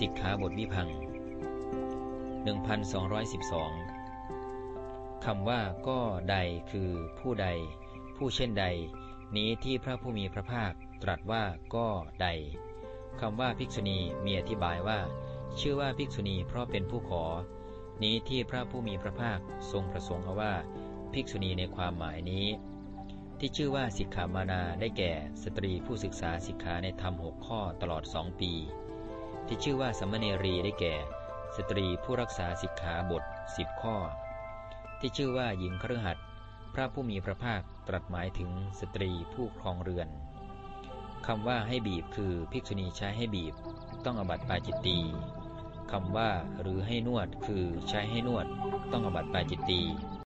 สิกขาบทวิพัง 1212 คำว่าก็ใดคือผู้ใด ผู้เช่นใด นี้ที่พระผู้มีพระภาคตรัสว่าก็ใด คำว่าภิกษุณีมีอธิบายว่า ชื่อว่าภิกษุณีเพราะเป็นผู้ขอ นี้ที่พระผู้มีพระภาคทรงประสงค์เอาว่า ภิกษุณีในความหมายนี้ ที่ชื่อว่าสิกขามานาได้แก่สตรีผู้ศึกษาสิกขาในธรรมหกข้อตลอดสองปี ที่ชื่อว่าสัมมเนรีได้แก่ สตรีผู้รักษาสิกขาบทสิบข้อ ที่ชื่อว่าหญิงคฤหัสพระผู้มีพระภาคตรัสหมายถึงสตรีผู้ครองเรือนคำว่าให้บีบคือภิกษุณีใช้ให้บีบ ต้องอบัติปาจิตตีคำว่าหรือให้นวดคือใช้ให้นวด ต้องอบัติปาจิตตี